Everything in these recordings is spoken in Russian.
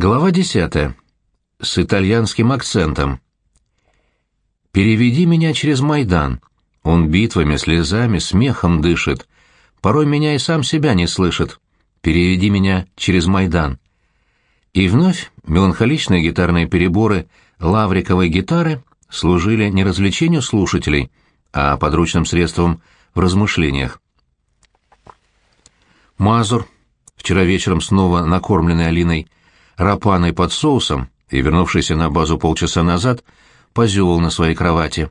Глава десятая. С итальянским акцентом. «Переведи меня через Майдан. Он битвами, слезами, смехом дышит. Порой меня и сам себя не слышит. Переведи меня через Майдан». И вновь меланхоличные гитарные переборы лавриковой гитары служили не развлечению слушателей, а подручным средством в размышлениях. Мазур, вчера вечером снова накормленный Алиной, рапаной под соусом и, вернувшийся на базу полчаса назад, позевал на своей кровати.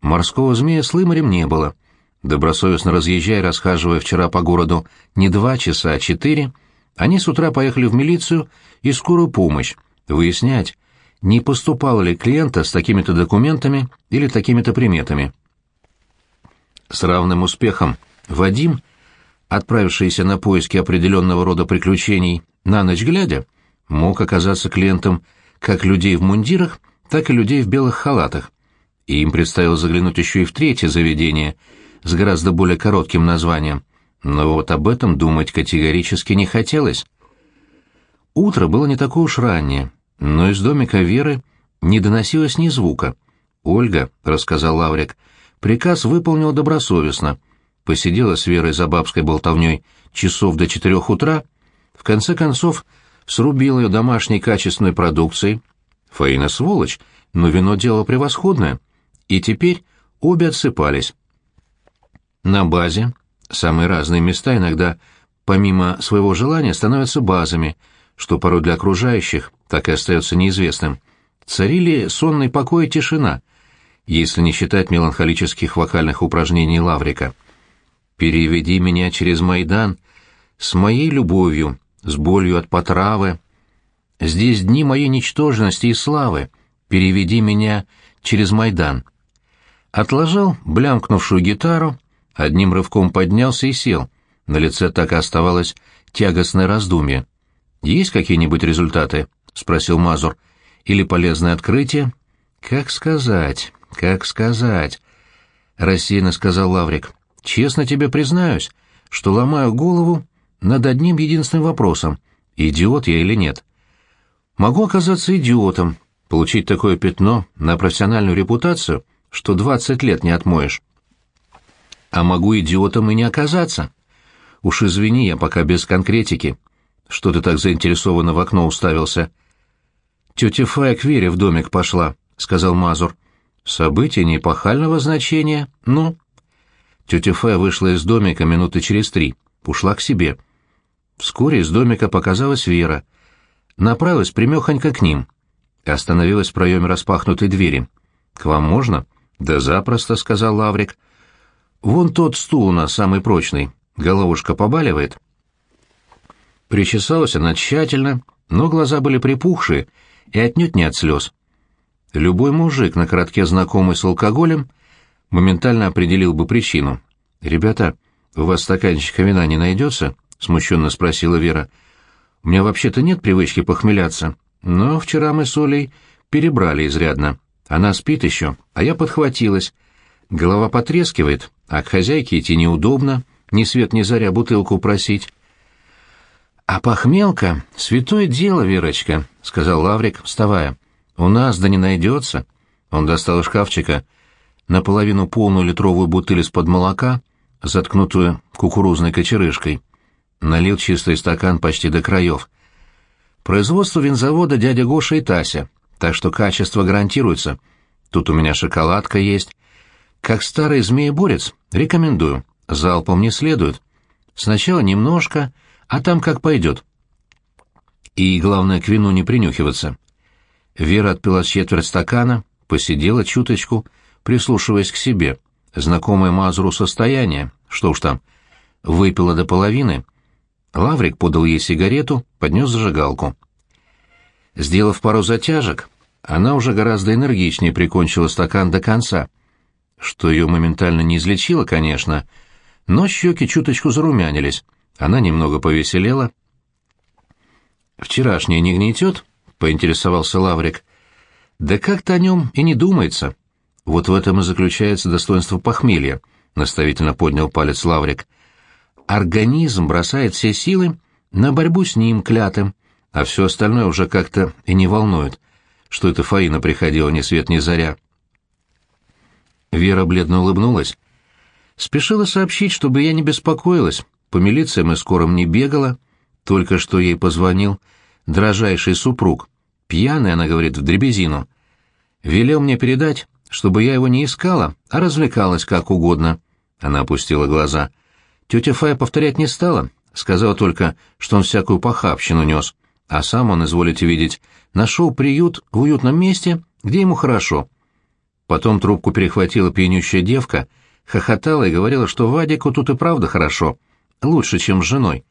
Морского змея с лымарем не было. Добросовестно разъезжая, расхаживая вчера по городу не два часа, а четыре, они с утра поехали в милицию и скорую помощь, выяснять, не поступал ли клиента с такими-то документами или такими-то приметами. С равным успехом Вадим, отправившийся на поиски определенного рода приключений на ночь глядя, мог оказаться клиентом как людей в мундирах, так и людей в белых халатах. И им предстояло заглянуть еще и в третье заведение с гораздо более коротким названием. Но вот об этом думать категорически не хотелось. Утро было не такое уж раннее, но из домика Веры не доносилось ни звука. «Ольга», — рассказал Лаврик, — приказ выполнил добросовестно. Посидела с Верой за бабской болтовней часов до четырех утра, в конце концов срубил ее домашней качественной продукцией. Фаина сволочь, но вино дело превосходное. И теперь обе отсыпались. На базе самые разные места иногда, помимо своего желания, становятся базами, что порой для окружающих так и остается неизвестным. Царили сонный покой и тишина, если не считать меланхолических вокальных упражнений Лаврика. «Переведи меня через Майдан с моей любовью, с болью от потравы. Здесь дни моей ничтожности и славы. Переведи меня через Майдан. Отложил блямкнувшую гитару, одним рывком поднялся и сел. На лице так и оставалось тягостное раздумье. «Есть какие-нибудь результаты?» — спросил Мазур. «Или полезное открытие?» «Как сказать, как сказать?» — рассеянно сказал Лаврик. «Честно тебе признаюсь, что ломаю голову над одним единственным вопросом — идиот я или нет. Могу оказаться идиотом, получить такое пятно на профессиональную репутацию, что двадцать лет не отмоешь. А могу идиотом и не оказаться. Уж извини, я пока без конкретики. Что ты так заинтересованно в окно уставился? Тетя Фая к Вере в домик пошла, — сказал Мазур. Событие непахального значения, ну... Тетя Фая вышла из домика минуты через три, ушла к себе — Вскоре из домика показалась Вера. Направилась примехонько к ним. Остановилась в проеме распахнутой двери. «К вам можно?» «Да запросто», — сказал Лаврик. «Вон тот стул у нас самый прочный. Головушка побаливает». Причесалась она тщательно, но глаза были припухшие и отнюдь не от слез. Любой мужик, на коротке знакомый с алкоголем, моментально определил бы причину. «Ребята, у вас стаканчика вина не найдется?» — смущенно спросила Вера. «У меня вообще-то нет привычки похмеляться, но вчера мы с Олей перебрали изрядно. Она спит еще, а я подхватилась. Голова потрескивает, а к хозяйке идти неудобно, ни свет ни заря бутылку просить». «А похмелка — святое дело, Верочка», — сказал Лаврик, вставая. «У нас да не найдется». Он достал из шкафчика наполовину полную литровую бутыль из-под молока, заткнутую кукурузной кочерышкой налил чистый стакан почти до краев. Производство винзавода дядя Гоша и Тася, так что качество гарантируется. Тут у меня шоколадка есть. Как старый змееборец, рекомендую. Залпом не следует. Сначала немножко, а там как пойдет. И, главное, к вину не принюхиваться. Вера отпила четверть стакана, посидела чуточку, прислушиваясь к себе. Знакомое Мазуру состояние, что уж там, выпила до половины — Лаврик подал ей сигарету, поднес зажигалку. Сделав пару затяжек, она уже гораздо энергичнее прикончила стакан до конца, что ее моментально не излечило, конечно, но щеки чуточку зарумянились, она немного повеселела. «Вчерашнее не гнетет?» — поинтересовался Лаврик. «Да как-то о нем и не думается. Вот в этом и заключается достоинство похмелья», — наставительно поднял палец Лаврик организм бросает все силы на борьбу с ним, клятым, а все остальное уже как-то и не волнует, что это Фаина приходила ни свет ни заря. Вера бледно улыбнулась. Спешила сообщить, чтобы я не беспокоилась, по милициям и скорым не бегала, только что ей позвонил дрожайший супруг. Пьяный, она говорит, в дребезину. Велел мне передать, чтобы я его не искала, а развлекалась как угодно. Она опустила глаза. Тетя Фая повторять не стала, сказала только, что он всякую похабщину нес, а сам он, изволите видеть, нашел приют в уютном месте, где ему хорошо. Потом трубку перехватила пьянющая девка, хохотала и говорила, что Вадику тут и правда хорошо, лучше, чем с женой.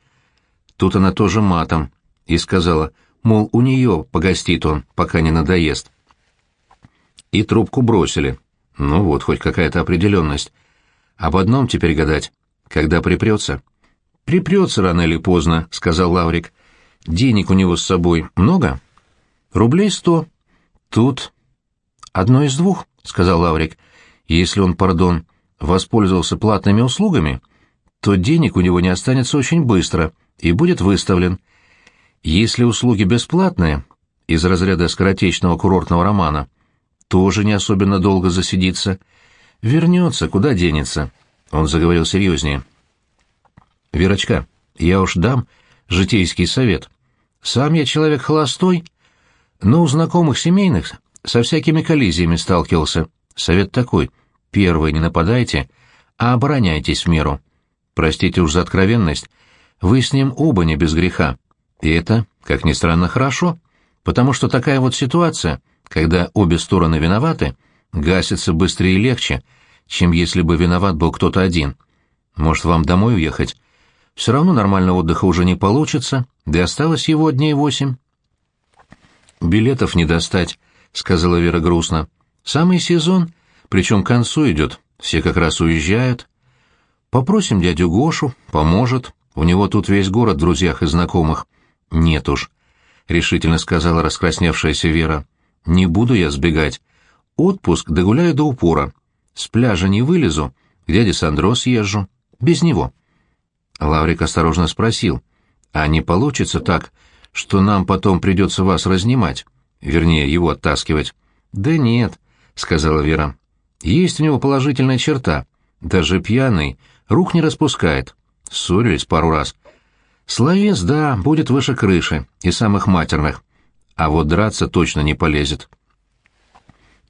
Тут она тоже матом, и сказала, мол, у нее погостит он, пока не надоест. И трубку бросили. Ну вот, хоть какая-то определенность. Об одном теперь гадать, когда припрется. «Припрется рано или поздно», — сказал Лаврик. «Денег у него с собой много?» «Рублей сто». «Тут...» «Одно из двух», — сказал Лаврик. «Если он, пардон, воспользовался платными услугами, то денег у него не останется очень быстро и будет выставлен. Если услуги бесплатные, из разряда скоротечного курортного романа, тоже не особенно долго засидится. Вернется, куда денется?» Он заговорил серьезнее. «Верочка, я уж дам житейский совет. Сам я человек холостой, но у знакомых семейных со всякими коллизиями сталкивался. Совет такой. Первый, не нападайте, а обороняйтесь в меру. Простите уж за откровенность, вы с ним оба не без греха. И это, как ни странно, хорошо, потому что такая вот ситуация, когда обе стороны виноваты, гасится быстрее и легче, чем если бы виноват был кто-то один. Может, вам домой уехать? Все равно нормального отдыха уже не получится, да и осталось его дней восемь. «Билетов не достать», — сказала Вера грустно. «Самый сезон, причем к концу идет, все как раз уезжают. Попросим дядю Гошу, поможет, у него тут весь город в друзьях и знакомых». «Нет уж», — решительно сказала раскрасневшаяся Вера. «Не буду я сбегать. Отпуск догуляю до упора. С пляжа не вылезу, к дяде Сандро съезжу. Без него». Лаврик осторожно спросил, «А не получится так, что нам потом придется вас разнимать? Вернее, его оттаскивать?» «Да нет», — сказала Вера. «Есть у него положительная черта. Даже пьяный рук не распускает. Ссорились пару раз. Словес, да, будет выше крыши, и самых матерных. А вот драться точно не полезет».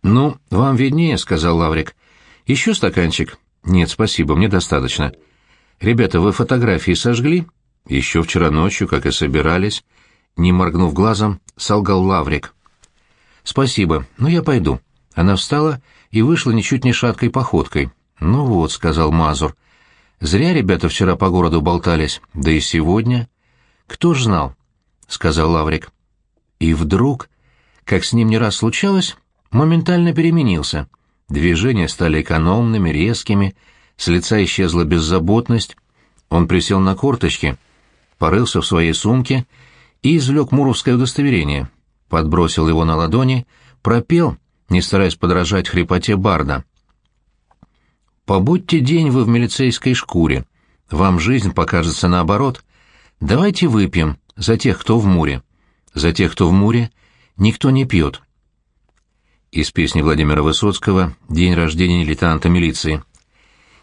«Ну, вам виднее», — сказал Лаврик. «Еще стаканчик?» «Нет, спасибо, мне достаточно». «Ребята, вы фотографии сожгли?» «Еще вчера ночью, как и собирались». Не моргнув глазом, солгал Лаврик. «Спасибо, но я пойду». Она встала и вышла ничуть не шаткой походкой. «Ну вот», — сказал Мазур. «Зря ребята вчера по городу болтались, да и сегодня». «Кто ж знал?» — сказал Лаврик. И вдруг, как с ним не раз случалось, моментально переменился. Движения стали экономными, резкими, с лица исчезла беззаботность. Он присел на корточки, порылся в своей сумке и извлек муровское удостоверение, подбросил его на ладони, пропел, не стараясь подражать хрипоте барда. «Побудьте день вы в милицейской шкуре. Вам жизнь покажется наоборот. Давайте выпьем за тех, кто в муре. За тех, кто в муре, никто не пьет». Из песни Владимира Высоцкого «День рождения лейтенанта милиции».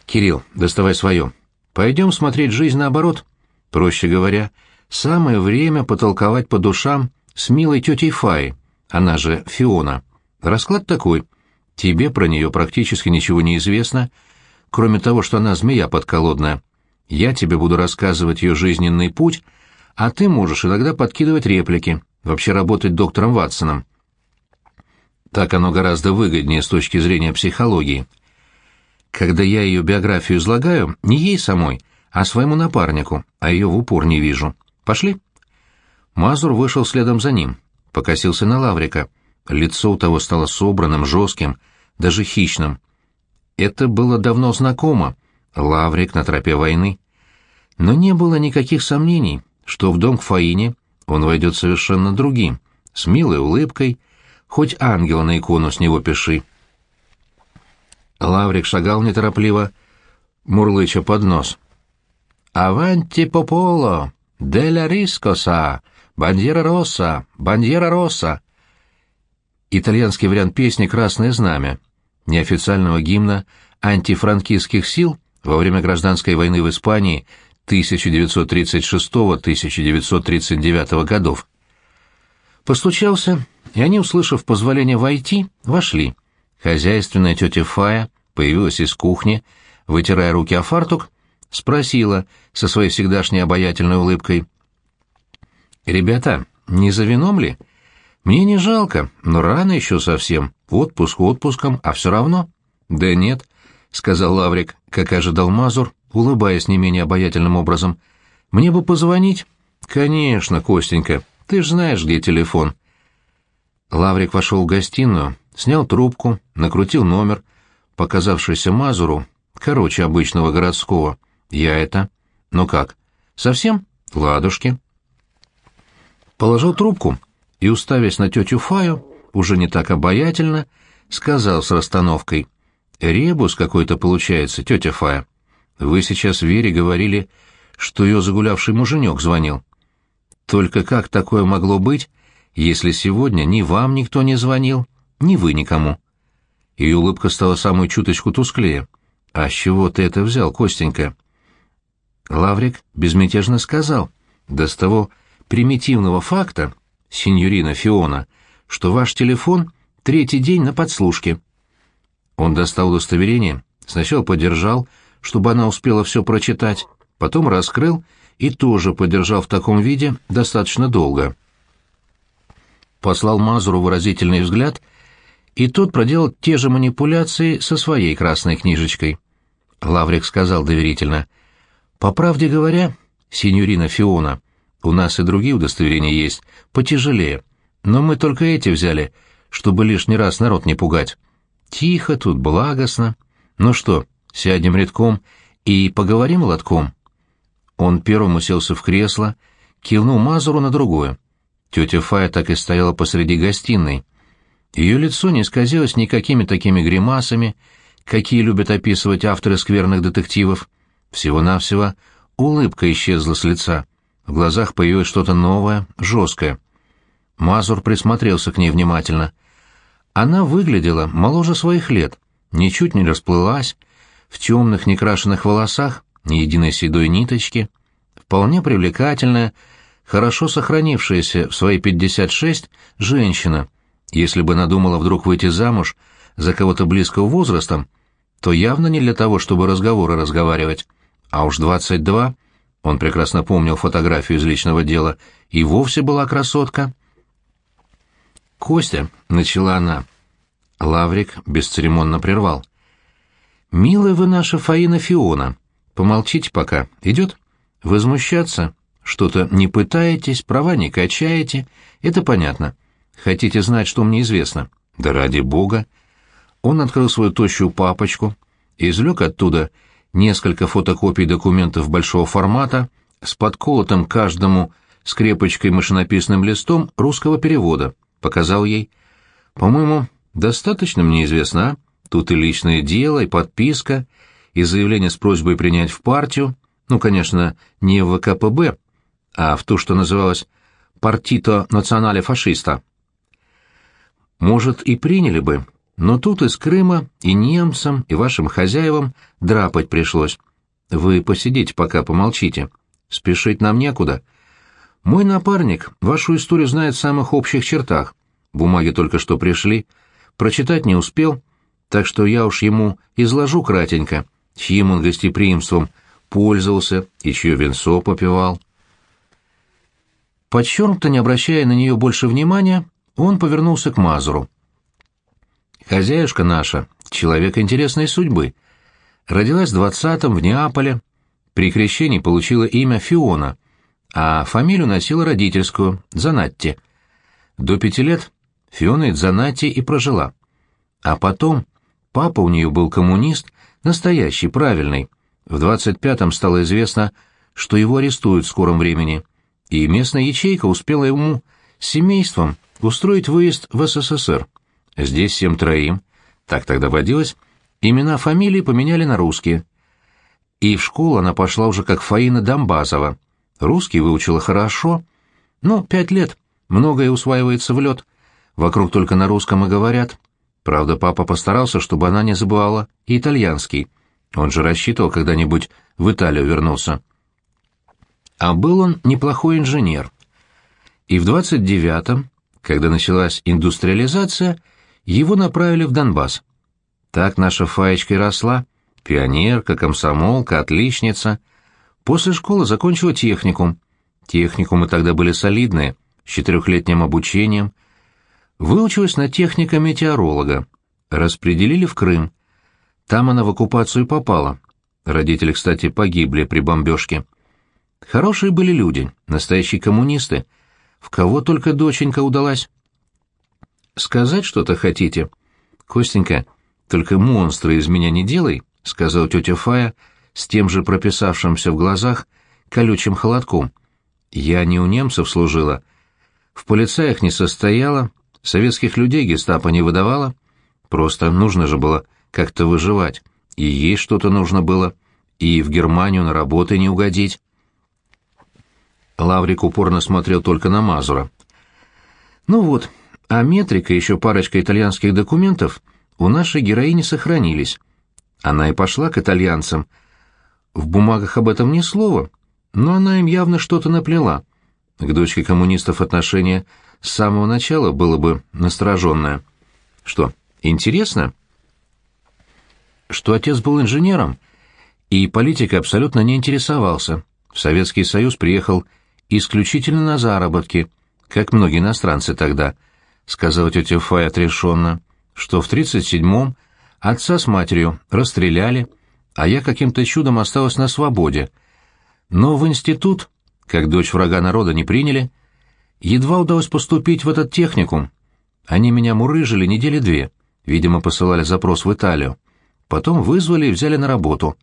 «Кирилл, доставай свое. Пойдем смотреть жизнь наоборот. Проще говоря, самое время потолковать по душам с милой тетей Фаей, она же Фиона. Расклад такой. Тебе про нее практически ничего не известно, кроме того, что она змея подколодная. Я тебе буду рассказывать ее жизненный путь, а ты можешь иногда подкидывать реплики, вообще работать доктором Ватсоном. Так оно гораздо выгоднее с точки зрения психологии когда я ее биографию излагаю, не ей самой, а своему напарнику, а ее в упор не вижу. Пошли?» Мазур вышел следом за ним, покосился на Лаврика. Лицо у того стало собранным, жестким, даже хищным. Это было давно знакомо. Лаврик на тропе войны. Но не было никаких сомнений, что в дом к Фаине он войдет совершенно другим, с милой улыбкой, хоть ангела на икону с него пиши. Лаврик шагал неторопливо, мурлыча под нос. «Аванти пополо! Деля рискоса! «Бандьера Росса! Бандьера Росса!» Итальянский вариант песни «Красное знамя», неофициального гимна антифранкистских сил во время гражданской войны в Испании 1936-1939 годов. Постучался, и они, услышав позволение войти, вошли. Хозяйственная тетя Фая появилась из кухни, вытирая руки о фартук, спросила со своей всегдашней обаятельной улыбкой. «Ребята, не за вином ли? Мне не жалко, но рано еще совсем. Отпуск отпуском, а все равно». «Да нет», — сказал Лаврик, как ожидал Мазур, улыбаясь не менее обаятельным образом. «Мне бы позвонить?» «Конечно, Костенька, ты ж знаешь, где телефон». Лаврик вошел в гостиную, снял трубку, накрутил номер, показавшийся Мазуру, короче обычного городского. «Я это...» «Ну как? Совсем? Ладушки». Положил трубку и, уставясь на тетю Фаю, уже не так обаятельно, сказал с расстановкой. «Ребус какой-то получается, тетя Фая. Вы сейчас Вере говорили, что ее загулявший муженек звонил. Только как такое могло быть, если сегодня ни вам никто не звонил, ни вы никому?» Ее улыбка стала самую чуточку тусклее. «А с чего ты это взял, Костенька?» Лаврик безмятежно сказал. «Да с того примитивного факта, сеньорина Фиона, что ваш телефон третий день на подслушке». Он достал удостоверение, сначала подержал, чтобы она успела все прочитать, потом раскрыл и тоже подержал в таком виде достаточно долго. Послал Мазуру выразительный взгляд, и тот проделал те же манипуляции со своей красной книжечкой. Лаврик сказал доверительно, «По правде говоря, сеньорина Фиона, у нас и другие удостоверения есть, потяжелее, но мы только эти взяли, чтобы лишний раз народ не пугать. Тихо тут, благостно. Ну что, сядем редком и поговорим лотком?» Он первым уселся в кресло, кивнул Мазуру на другое. Тетя Фая так и стояла посреди гостиной. Ее лицо не исказилось никакими такими гримасами, какие любят описывать авторы скверных детективов. Всего-навсего улыбка исчезла с лица. В глазах появилось что-то новое, жесткое. Мазур присмотрелся к ней внимательно. Она выглядела моложе своих лет, ничуть не расплылась, в темных некрашенных волосах ни единой седой ниточки, вполне привлекательная, хорошо сохранившаяся в свои 56 женщина. Если бы надумала вдруг выйти замуж за кого-то близкого возрастом, то явно не для того, чтобы разговоры разговаривать. А уж 22, он прекрасно помнил фотографию из личного дела, и вовсе была красотка. «Костя», — начала она. Лаврик бесцеремонно прервал. «Милая вы наша Фаина Фиона», Помолчите пока. Идет? Возмущаться? Что-то не пытаетесь, права не качаете. Это понятно. Хотите знать, что мне известно? Да ради бога. Он открыл свою тощую папочку, извлек оттуда несколько фотокопий документов большого формата с подколотым каждому скрепочкой машинописным листом русского перевода. Показал ей. По-моему, достаточно мне известно, а? Тут и личное дело, и подписка, и заявление с просьбой принять в партию, ну, конечно, не в ВКПБ, а в ту, что называлось «Партито национале фашиста». Может, и приняли бы, но тут из Крыма и немцам, и вашим хозяевам драпать пришлось. Вы посидите пока, помолчите. Спешить нам некуда. Мой напарник вашу историю знает в самых общих чертах. Бумаги только что пришли. Прочитать не успел, так что я уж ему изложу кратенько, чьим он гостеприимством пользовался и чье венцо попивал. Подчеркнуто не обращая на нее больше внимания, он повернулся к Мазуру. «Хозяюшка наша, человек интересной судьбы. Родилась двадцатым в Неаполе. При крещении получила имя Фиона, а фамилию носила родительскую, Занатти. До пяти лет Фиона из Занатти и прожила. А потом папа у нее был коммунист Настоящий, правильный. В 25-м стало известно, что его арестуют в скором времени, и местная ячейка успела ему с семейством устроить выезд в СССР. Здесь всем троим, так тогда водилось, имена фамилии поменяли на русские. И в школу она пошла уже как Фаина Домбазова. Русский выучила хорошо, Ну, пять лет. Многое усваивается в лед. Вокруг только на русском и говорят. Правда, папа постарался, чтобы она не забывала и итальянский. Он же рассчитывал когда-нибудь в Италию вернуться. А был он неплохой инженер. И в 29-м, когда началась индустриализация, его направили в Донбасс. Так наша Фаечка и росла. Пионерка, комсомолка, отличница. После школы закончила техникум. Техникумы тогда были солидные, с четырехлетним обучением. Выучилась на техника-метеоролога. Распределили в Крым. Там она в оккупацию попала. Родители, кстати, погибли при бомбежке. Хорошие были люди, настоящие коммунисты. В кого только доченька удалась. «Сказать что-то хотите?» «Костенька, только монстра из меня не делай», — сказал тетя Фая с тем же прописавшимся в глазах колючим холодком. «Я не у немцев служила. В полицаях не состояла, советских людей гестапо не выдавала. Просто нужно же было как-то выживать, и ей что-то нужно было, и в Германию на работы не угодить». Лаврик упорно смотрел только на Мазура. «Ну вот, а метрика и еще парочка итальянских документов у нашей героини сохранились. Она и пошла к итальянцам. В бумагах об этом ни слова, но она им явно что-то наплела. К дочке коммунистов отношение с самого начала было бы настороженное. Что, интересно?» Что отец был инженером, и политикой абсолютно не интересовался. В Советский Союз приехал исключительно на заработки, как многие иностранцы тогда, — сказала тетя Фай отрешенно, — что в 37-м отца с матерью расстреляли, а я каким-то чудом осталась на свободе. Но в институт, как дочь врага народа, не приняли, едва удалось поступить в этот техникум. Они меня мурыжили недели две, видимо, посылали запрос в Италию. Потом вызвали и взяли на работу.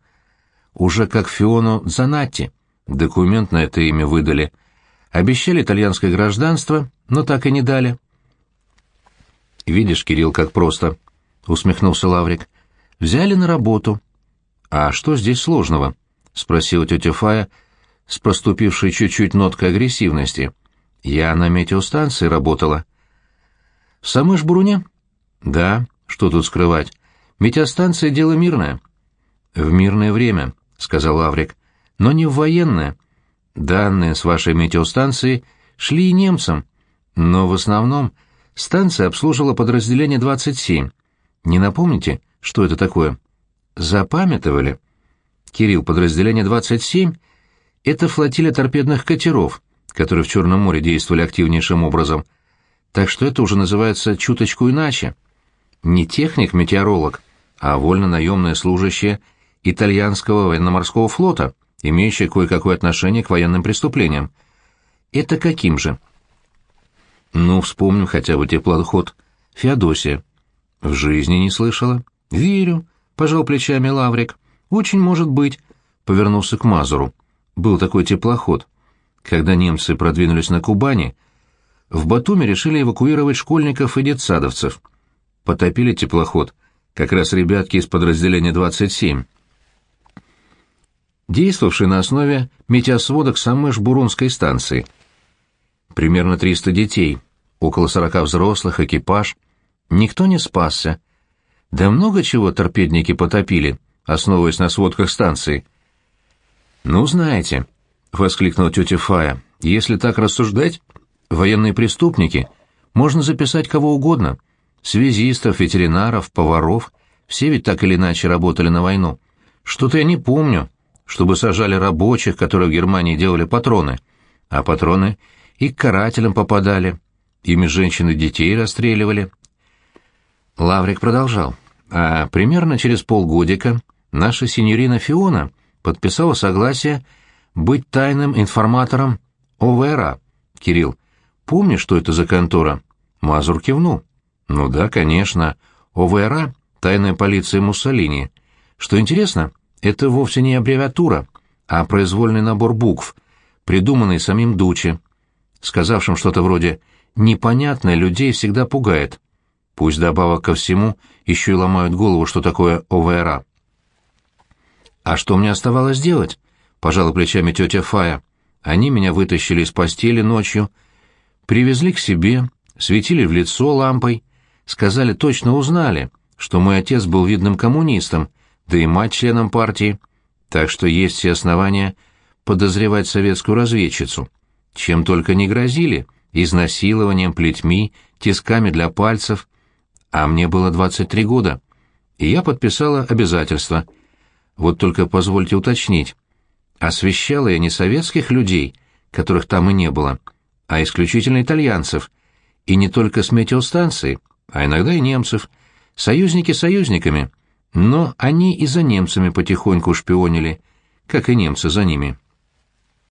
Уже как Фиону Занатти. Документ на это имя выдали. Обещали итальянское гражданство, но так и не дали. «Видишь, Кирилл, как просто», — усмехнулся Лаврик. «Взяли на работу». «А что здесь сложного?» — спросила тетя Фая с проступившей чуть-чуть ноткой агрессивности. «Я на метеостанции работала». «В самой Жбуруне?» «Да, что тут скрывать. Метеостанция — дело мирное». «В мирное время», — сказал Лаврик но не в военное. Данные с вашей метеостанции шли и немцам, но в основном станция обслуживала подразделение 27. Не напомните, что это такое? Запамятовали? Кирилл, подразделение 27 — это флотилия торпедных катеров, которые в Черном море действовали активнейшим образом. Так что это уже называется чуточку иначе. Не техник-метеоролог, а вольно-наемное служащее итальянского военно-морского флота — имеющее кое-какое отношение к военным преступлениям. Это каким же? Ну, вспомним хотя бы теплоход Феодосия. В жизни не слышала. Верю, пожал плечами Лаврик. Очень может быть, повернулся к Мазуру. Был такой теплоход. Когда немцы продвинулись на Кубани, в Батуми решили эвакуировать школьников и детсадовцев. Потопили теплоход, как раз ребятки из подразделения 27 действовавший на основе метеосводок самой Жбурунской станции. Примерно 300 детей, около 40 взрослых, экипаж. Никто не спасся. Да много чего торпедники потопили, основываясь на сводках станции. «Ну, знаете», — воскликнула тетя Фая, — «если так рассуждать, военные преступники можно записать кого угодно. Связистов, ветеринаров, поваров, все ведь так или иначе работали на войну. Что-то я не помню, чтобы сажали рабочих, которые в Германии делали патроны, а патроны и к карателям попадали, ими женщин и детей расстреливали. Лаврик продолжал. А примерно через полгодика наша синьорина Фиона подписала согласие быть тайным информатором ОВРА. Кирилл, помнишь, что это за контора? Мазур кивнул. Ну да, конечно. ОВРА — тайная полиция Муссолини. Что интересно, это вовсе не аббревиатура, а произвольный набор букв, придуманный самим Дучи, сказавшим что-то вроде «непонятное людей всегда пугает». Пусть добавок ко всему еще и ломают голову, что такое ОВРА. «А что мне оставалось делать?» — пожала плечами тетя Фая. «Они меня вытащили из постели ночью, Привезли к себе, светили в лицо лампой, сказали, точно узнали, что мой отец был видным коммунистом, да и мать членом партии, так что есть все основания подозревать советскую разведчицу. Чем только не грозили, изнасилованием, плетьми, тисками для пальцев. А мне было 23 года, и я подписала обязательство. Вот только позвольте уточнить, освещала я не советских людей, которых там и не было, а исключительно итальянцев, и не только с метеостанции, а иногда и немцев, союзники союзниками, но они и за немцами потихоньку шпионили, как и немцы за ними.